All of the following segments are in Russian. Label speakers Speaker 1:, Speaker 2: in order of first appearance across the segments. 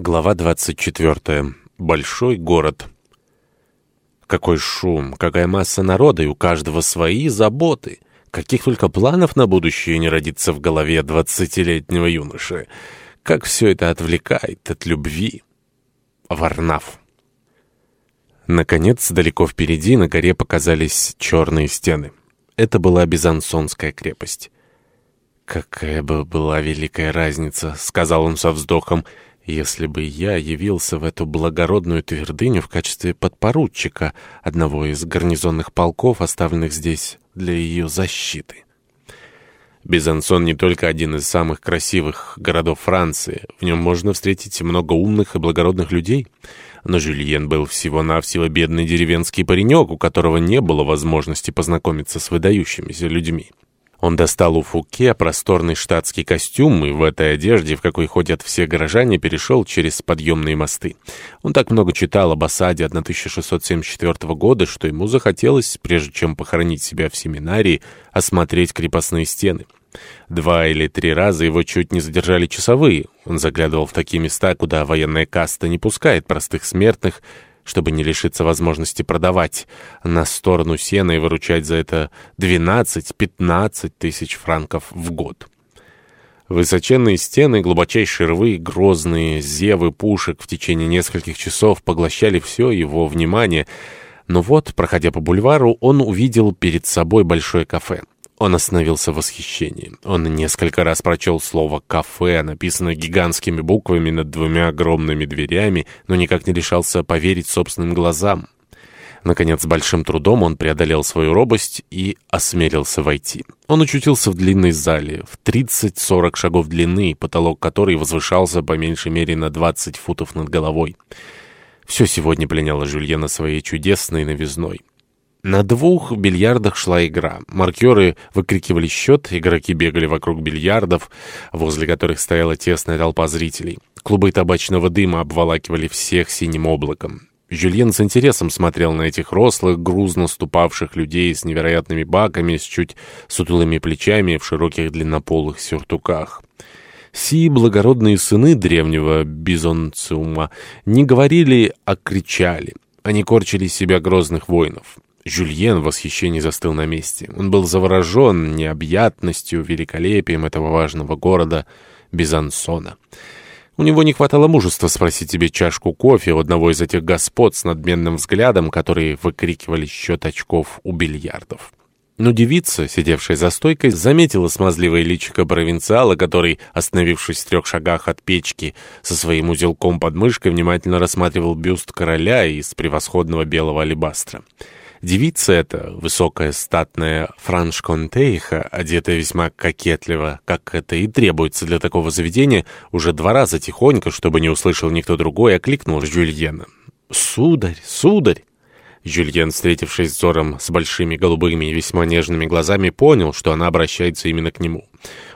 Speaker 1: Глава 24. Большой город. Какой шум, какая масса народа, и у каждого свои заботы. Каких только планов на будущее не родится в голове двадцатилетнего юноши. Как все это отвлекает от любви. Варнав. Наконец, далеко впереди на горе показались черные стены. Это была Бизансонская крепость. «Какая бы была великая разница», — сказал он со вздохом, — если бы я явился в эту благородную твердыню в качестве подпоручика одного из гарнизонных полков, оставленных здесь для ее защиты. Безансон не только один из самых красивых городов Франции. В нем можно встретить много умных и благородных людей. Но Жюльен был всего-навсего бедный деревенский паренек, у которого не было возможности познакомиться с выдающимися людьми. Он достал у Фуке просторный штатский костюм и в этой одежде, в какой ходят все горожане, перешел через подъемные мосты. Он так много читал об осаде 1674 года, что ему захотелось, прежде чем похоронить себя в семинарии, осмотреть крепостные стены. Два или три раза его чуть не задержали часовые. Он заглядывал в такие места, куда военная каста не пускает простых смертных, чтобы не лишиться возможности продавать на сторону сена и выручать за это 12-15 тысяч франков в год. Высоченные стены, глубочайшие рвы, грозные зевы пушек в течение нескольких часов поглощали все его внимание. Но вот, проходя по бульвару, он увидел перед собой большое кафе. Он остановился в восхищении. Он несколько раз прочел слово «кафе», написанное гигантскими буквами над двумя огромными дверями, но никак не решался поверить собственным глазам. Наконец, с большим трудом он преодолел свою робость и осмелился войти. Он очутился в длинной зале, в 30-40 шагов длины, потолок которой возвышался по меньшей мере на 20 футов над головой. Все сегодня пленяло Жюльена своей чудесной новизной. На двух бильярдах шла игра. Маркеры выкрикивали счет, игроки бегали вокруг бильярдов, возле которых стояла тесная толпа зрителей. Клубы табачного дыма обволакивали всех синим облаком. Жюльен с интересом смотрел на этих рослых, грузно ступавших людей с невероятными баками, с чуть сутулыми плечами в широких длиннополых сюртуках. Сии благородные сыны древнего бизонциума не говорили, а кричали. Они корчили себя грозных воинов. Жюльен в восхищении застыл на месте. Он был заворожен необъятностью, великолепием этого важного города Бизансона. У него не хватало мужества спросить себе чашку кофе у одного из этих господ с надменным взглядом, которые выкрикивали счет очков у бильярдов. Но девица, сидевшая за стойкой, заметила смазливое личико провинциала, который, остановившись в трех шагах от печки, со своим узелком под мышкой, внимательно рассматривал бюст короля из превосходного белого алебастра. Девица эта, высокая статная франшконтейха, одетая весьма кокетливо, как это и требуется для такого заведения, уже два раза тихонько, чтобы не услышал никто другой, окликнул Жюльена. «Сударь, сударь!» Жюльен, встретившись взором с большими голубыми и весьма нежными глазами, понял, что она обращается именно к нему.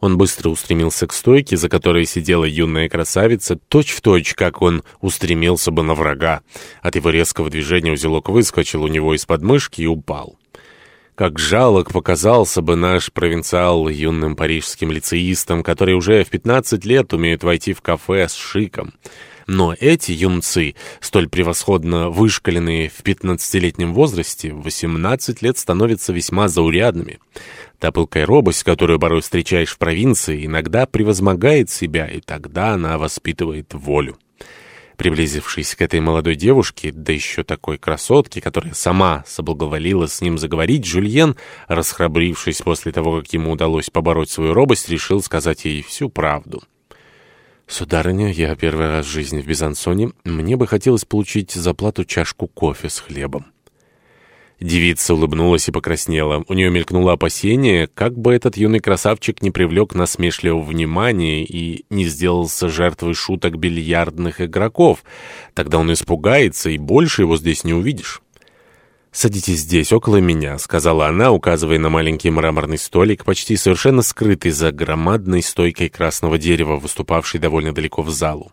Speaker 1: Он быстро устремился к стойке, за которой сидела юная красавица, точь-в-точь, точь, как он устремился бы на врага. От его резкого движения узелок выскочил у него из подмышки и упал. Как жалок показался бы наш провинциал юным парижским лицеистам, которые уже в 15 лет умеют войти в кафе с шиком. Но эти юнцы, столь превосходно вышкаленные в 15-летнем возрасте, в 18 лет становятся весьма заурядными. Та пылкая робость, которую порой встречаешь в провинции, иногда превозмогает себя, и тогда она воспитывает волю. Приблизившись к этой молодой девушке, да еще такой красотке, которая сама соблаговолила с ним заговорить, Жюльен, расхрабрившись после того, как ему удалось побороть свою робость, решил сказать ей всю правду. «Сударыня, я первый раз в жизни в Бизансоне. Мне бы хотелось получить за плату чашку кофе с хлебом». Девица улыбнулась и покраснела. У нее мелькнуло опасение, как бы этот юный красавчик не привлек насмешливого внимания и не сделался жертвой шуток бильярдных игроков. Тогда он испугается, и больше его здесь не увидишь. «Садитесь здесь, около меня», — сказала она, указывая на маленький мраморный столик, почти совершенно скрытый за громадной стойкой красного дерева, выступавшей довольно далеко в залу.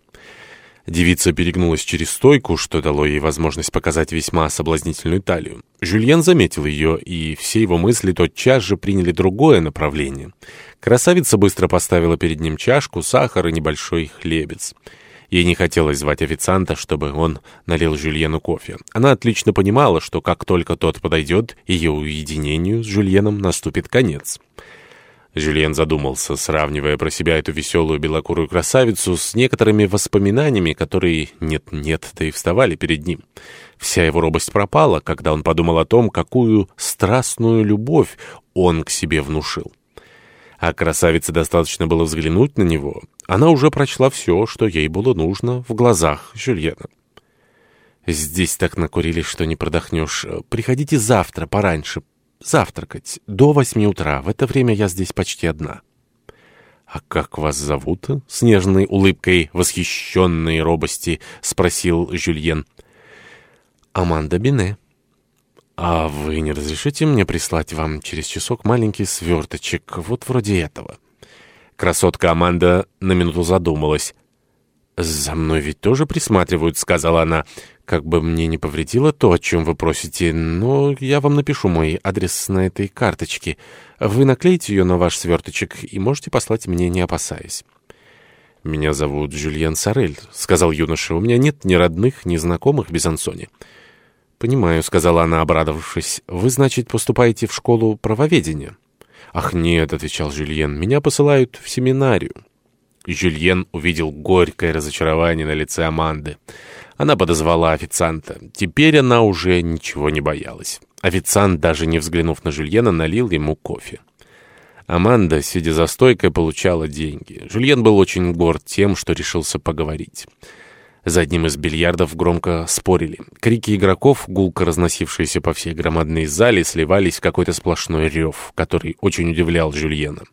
Speaker 1: Девица перегнулась через стойку, что дало ей возможность показать весьма соблазнительную талию. Жюльен заметил ее, и все его мысли тотчас же приняли другое направление. Красавица быстро поставила перед ним чашку, сахар и небольшой хлебец. Ей не хотелось звать официанта, чтобы он налил Жюльену кофе. Она отлично понимала, что как только тот подойдет, ее уединению с Жюльеном наступит конец. Жюльен задумался, сравнивая про себя эту веселую белокурую красавицу с некоторыми воспоминаниями, которые нет-нет, да и вставали перед ним. Вся его робость пропала, когда он подумал о том, какую страстную любовь он к себе внушил. А красавице достаточно было взглянуть на него. Она уже прочла все, что ей было нужно в глазах Жюльена. «Здесь так накурились, что не продохнешь. Приходите завтра пораньше, завтракать до восьми утра. В это время я здесь почти одна». «А как вас зовут?» — с нежной улыбкой, восхищенной робости, спросил Жюльен. «Аманда Бине». «А вы не разрешите мне прислать вам через часок маленький сверточек, вот вроде этого?» Красотка Аманда на минуту задумалась. «За мной ведь тоже присматривают», — сказала она. «Как бы мне не повредило то, о чем вы просите, но я вам напишу мой адрес на этой карточке. Вы наклеите ее на ваш сверточек и можете послать мне, не опасаясь». «Меня зовут Жюльен Сорель», — сказал юноша. «У меня нет ни родных, ни знакомых в Безансоне». «Понимаю», — сказала она, обрадовавшись. «Вы, значит, поступаете в школу правоведения?» «Ах, нет», — отвечал Жюльен, — «меня посылают в семинарию». Жюльен увидел горькое разочарование на лице Аманды. Она подозвала официанта. Теперь она уже ничего не боялась. Официант, даже не взглянув на Жюльена, налил ему кофе. Аманда, сидя за стойкой, получала деньги. Жюльен был очень горд тем, что решился поговорить. За одним из бильярдов громко спорили. Крики игроков, гулко разносившиеся по всей громадной зале, сливались в какой-то сплошной рев, который очень удивлял Жюльена.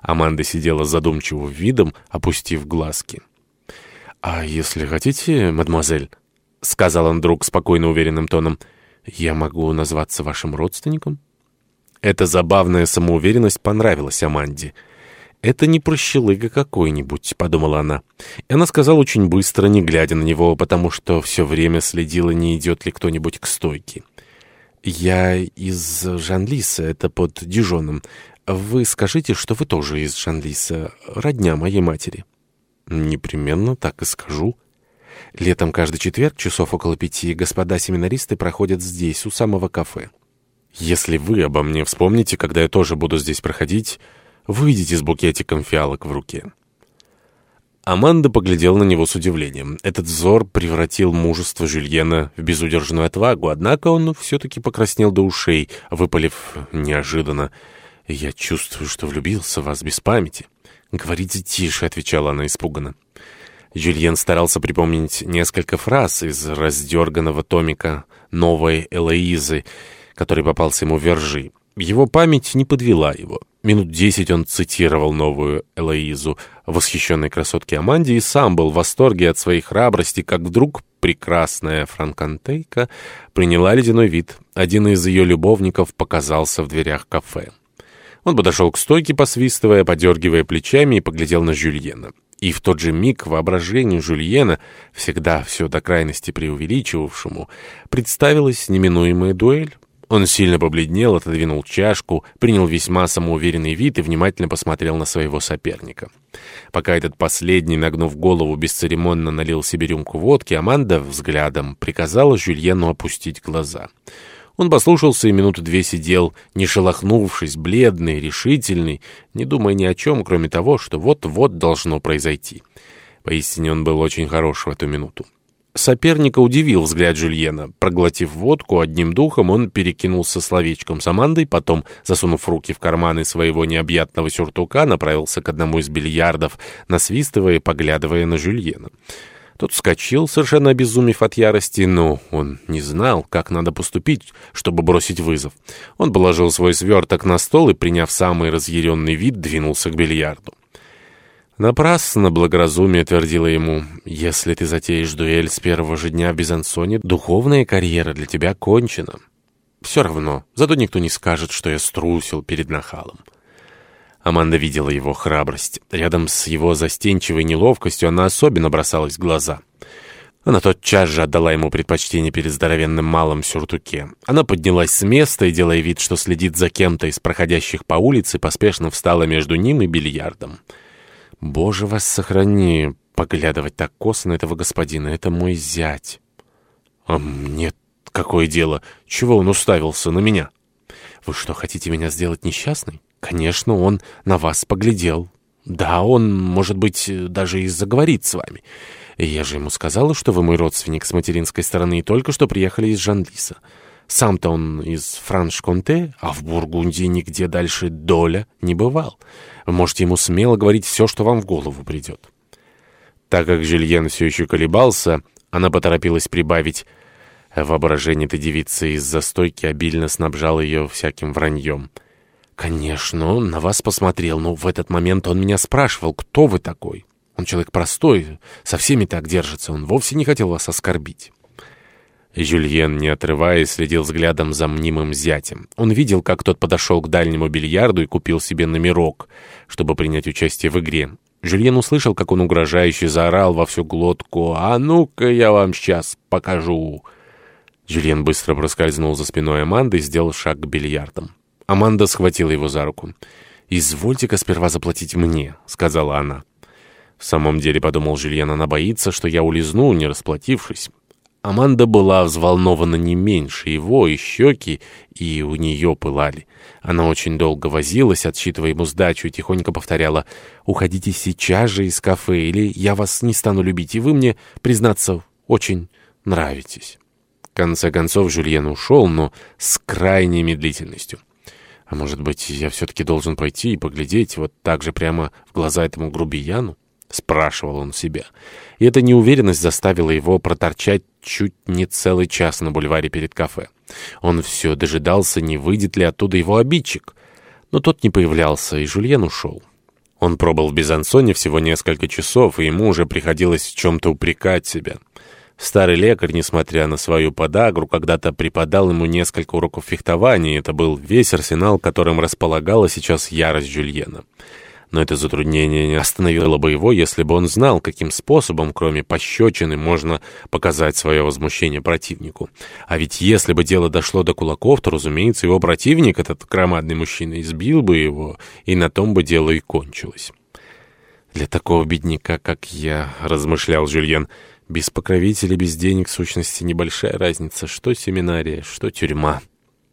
Speaker 1: Аманда сидела задумчивым видом, опустив глазки. «А если хотите, мадемуазель», — сказал он вдруг спокойно уверенным тоном, — «я могу назваться вашим родственником?» Эта забавная самоуверенность понравилась Аманде. «Это не прощелыга какой-нибудь», — подумала она. И она сказала очень быстро, не глядя на него, потому что все время следила, не идет ли кто-нибудь к стойке. «Я из Жанлиса, это под Дижоном. Вы скажите, что вы тоже из Жанлиса, родня моей матери». «Непременно так и скажу». Летом каждый четверг, часов около пяти, господа семинаристы проходят здесь, у самого кафе. Если вы обо мне вспомните, когда я тоже буду здесь проходить, выйдите с букетиком фиалок в руке». Аманда поглядел на него с удивлением. Этот взор превратил мужество Жюльена в безудержную отвагу, однако он все-таки покраснел до ушей, выпалив неожиданно. «Я чувствую, что влюбился в вас без памяти». «Говорите тише», — отвечала она испуганно. Жюльен старался припомнить несколько фраз из раздерганного томика «Новой Элоизы», который попался ему в вержи. Его память не подвела его. Минут десять он цитировал новую Элоизу, восхищенной красотке Аманде, и сам был в восторге от своей храбрости, как вдруг прекрасная франкантейка приняла ледяной вид. Один из ее любовников показался в дверях кафе. Он подошел к стойке, посвистывая, подергивая плечами, и поглядел на Жюльена. И в тот же миг воображению Жюльена, всегда все до крайности преувеличивавшему, представилась неминуемая дуэль. Он сильно побледнел, отодвинул чашку, принял весьма самоуверенный вид и внимательно посмотрел на своего соперника. Пока этот последний, нагнув голову, бесцеремонно налил себе рюмку водки, Аманда взглядом приказала Жюльену опустить глаза. Он послушался и минуты две сидел, не шелохнувшись, бледный, решительный, не думая ни о чем, кроме того, что вот-вот должно произойти. Поистине он был очень хорош в эту минуту. Соперника удивил взгляд Жюльена. Проглотив водку одним духом, он перекинулся словечком с Амандой, потом, засунув руки в карманы своего необъятного сюртука, направился к одному из бильярдов, насвистывая и поглядывая на Жюльена. Тот вскочил, совершенно обезумев от ярости, но он не знал, как надо поступить, чтобы бросить вызов. Он положил свой сверток на стол и, приняв самый разъяренный вид, двинулся к бильярду. Напрасно благоразумие твердило ему, «Если ты затеешь дуэль с первого же дня в Безансоне, духовная карьера для тебя кончена. Все равно, зато никто не скажет, что я струсил перед нахалом». Аманда видела его храбрость. Рядом с его застенчивой неловкостью она особенно бросалась в глаза. Она тотчас же отдала ему предпочтение перед здоровенным малым сюртуке. Она поднялась с места и, делая вид, что следит за кем-то из проходящих по улице, поспешно встала между ним и бильярдом. «Боже вас сохрани! поглядывать так косо на этого господина. Это мой зять». «А мне какое дело? Чего он уставился на меня?» «Вы что, хотите меня сделать несчастной?» «Конечно, он на вас поглядел. Да, он, может быть, даже и заговорит с вами. Я же ему сказала, что вы мой родственник с материнской стороны и только что приехали из Жанлиса. Сам-то он из Франш-Конте, а в Бургундии нигде дальше доля не бывал. Вы можете ему смело говорить все, что вам в голову придет». Так как Жильен все еще колебался, она поторопилась прибавить Воображение этой девицы из-за стойки обильно снабжало ее всяким враньем. «Конечно, он на вас посмотрел, но в этот момент он меня спрашивал, кто вы такой. Он человек простой, со всеми так держится, он вовсе не хотел вас оскорбить». Жюльен, не отрываясь, следил взглядом за мнимым зятем. Он видел, как тот подошел к дальнему бильярду и купил себе номерок, чтобы принять участие в игре. Жюльен услышал, как он угрожающе заорал во всю глотку «А ну-ка, я вам сейчас покажу!» Жюльен быстро проскользнул за спиной Аманды и сделал шаг к бильярдам. Аманда схватила его за руку. «Извольте-ка сперва заплатить мне», — сказала она. В самом деле, подумал Жюльен, она боится, что я улизну, не расплатившись. Аманда была взволнована не меньше его, и щеки, и у нее пылали. Она очень долго возилась, отсчитывая ему сдачу, и тихонько повторяла «Уходите сейчас же из кафе, или я вас не стану любить, и вы мне, признаться, очень нравитесь» конце концов Жюльен ушел, но с крайней медлительностью. А может быть, я все-таки должен пойти и поглядеть вот так же прямо в глаза этому грубияну? Спрашивал он себя. И эта неуверенность заставила его проторчать чуть не целый час на бульваре перед кафе. Он все дожидался, не выйдет ли оттуда его обидчик. Но тот не появлялся, и Жюльен ушел. Он пробыл в Безансоне всего несколько часов, и ему уже приходилось в чем-то упрекать себя. Старый лекарь, несмотря на свою подагру, когда-то преподал ему несколько уроков фехтования, это был весь арсенал, которым располагала сейчас ярость Жюльена. Но это затруднение не остановило бы его, если бы он знал, каким способом, кроме пощечины, можно показать свое возмущение противнику. А ведь если бы дело дошло до кулаков, то, разумеется, его противник, этот громадный мужчина, избил бы его, и на том бы дело и кончилось. «Для такого бедняка, как я», — размышлял Жюльен, — без покровителей, без денег, в сущности, небольшая разница. Что семинария, что тюрьма.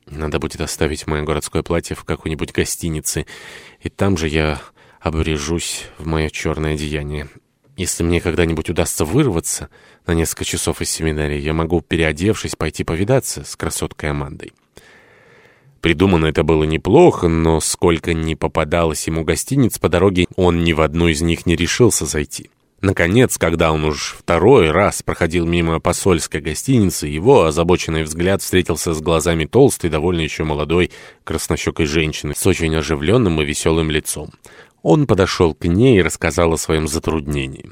Speaker 1: Надо будет оставить мое городское платье в какой-нибудь гостинице, и там же я обрежусь в мое черное одеяние. Если мне когда-нибудь удастся вырваться на несколько часов из семинарии, я могу, переодевшись, пойти повидаться с красоткой Амандой. Придумано это было неплохо, но сколько ни попадалось ему гостиниц по дороге, он ни в одну из них не решился зайти. Наконец, когда он уж второй раз проходил мимо посольской гостиницы, его озабоченный взгляд встретился с глазами толстой, довольно еще молодой, краснощекой женщины с очень оживленным и веселым лицом. Он подошел к ней и рассказал о своем затруднении.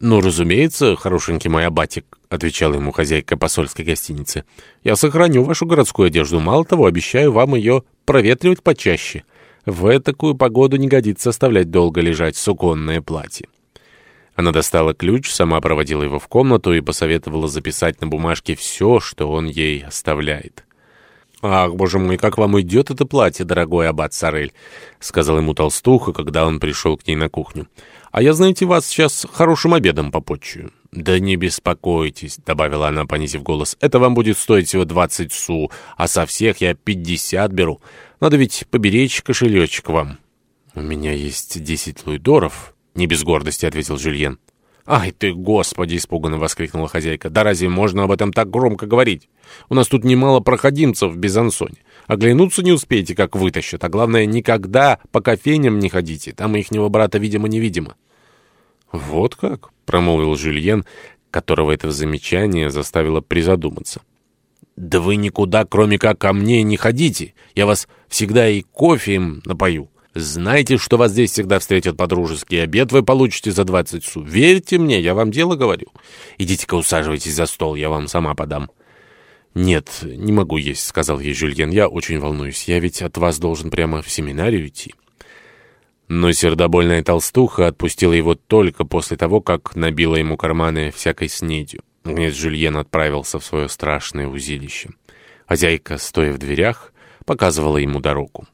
Speaker 1: «Ну, разумеется, хорошенький мой абатик», — отвечала ему хозяйка посольской гостиницы. «Я сохраню вашу городскую одежду. Мало того, обещаю вам ее проветривать почаще. В такую погоду не годится оставлять долго лежать суконное платье». Она достала ключ, сама проводила его в комнату и посоветовала записать на бумажке все, что он ей оставляет. «Ах, боже мой, как вам идет это платье, дорогой аббат Сорель», — сказал ему толстуха, когда он пришел к ней на кухню. «А я, знаете, вас сейчас хорошим обедом попотчую». «Да не беспокойтесь», — добавила она, понизив голос. «Это вам будет стоить всего двадцать су, а со всех я пятьдесят беру. Надо ведь поберечь кошелечек вам». «У меня есть десять луидоров», — не без гордости ответил Жюльен. «Ай ты, господи!» — испуганно воскликнула хозяйка. «Да разве можно об этом так громко говорить? У нас тут немало проходимцев в Безансоне. Оглянуться не успеете, как вытащат. А главное, никогда по кофейням не ходите. Там ихнего брата, видимо-невидимо». «Вот как?» — промолвил Жюльен, которого это замечание заставило призадуматься. «Да вы никуда, кроме как ко мне, не ходите. Я вас всегда и кофеем напою». Знайте, что вас здесь всегда встретят по-дружески, обед вы получите за 20 су. Верьте мне, я вам дело говорю. Идите-ка усаживайтесь за стол, я вам сама подам». «Нет, не могу есть», — сказал ей Жюльен. «Я очень волнуюсь. Я ведь от вас должен прямо в семинарию идти». Но сердобольная толстуха отпустила его только после того, как набила ему карманы всякой снедью. Наконец Жюльен отправился в свое страшное узилище. Хозяйка, стоя в дверях, показывала ему дорогу.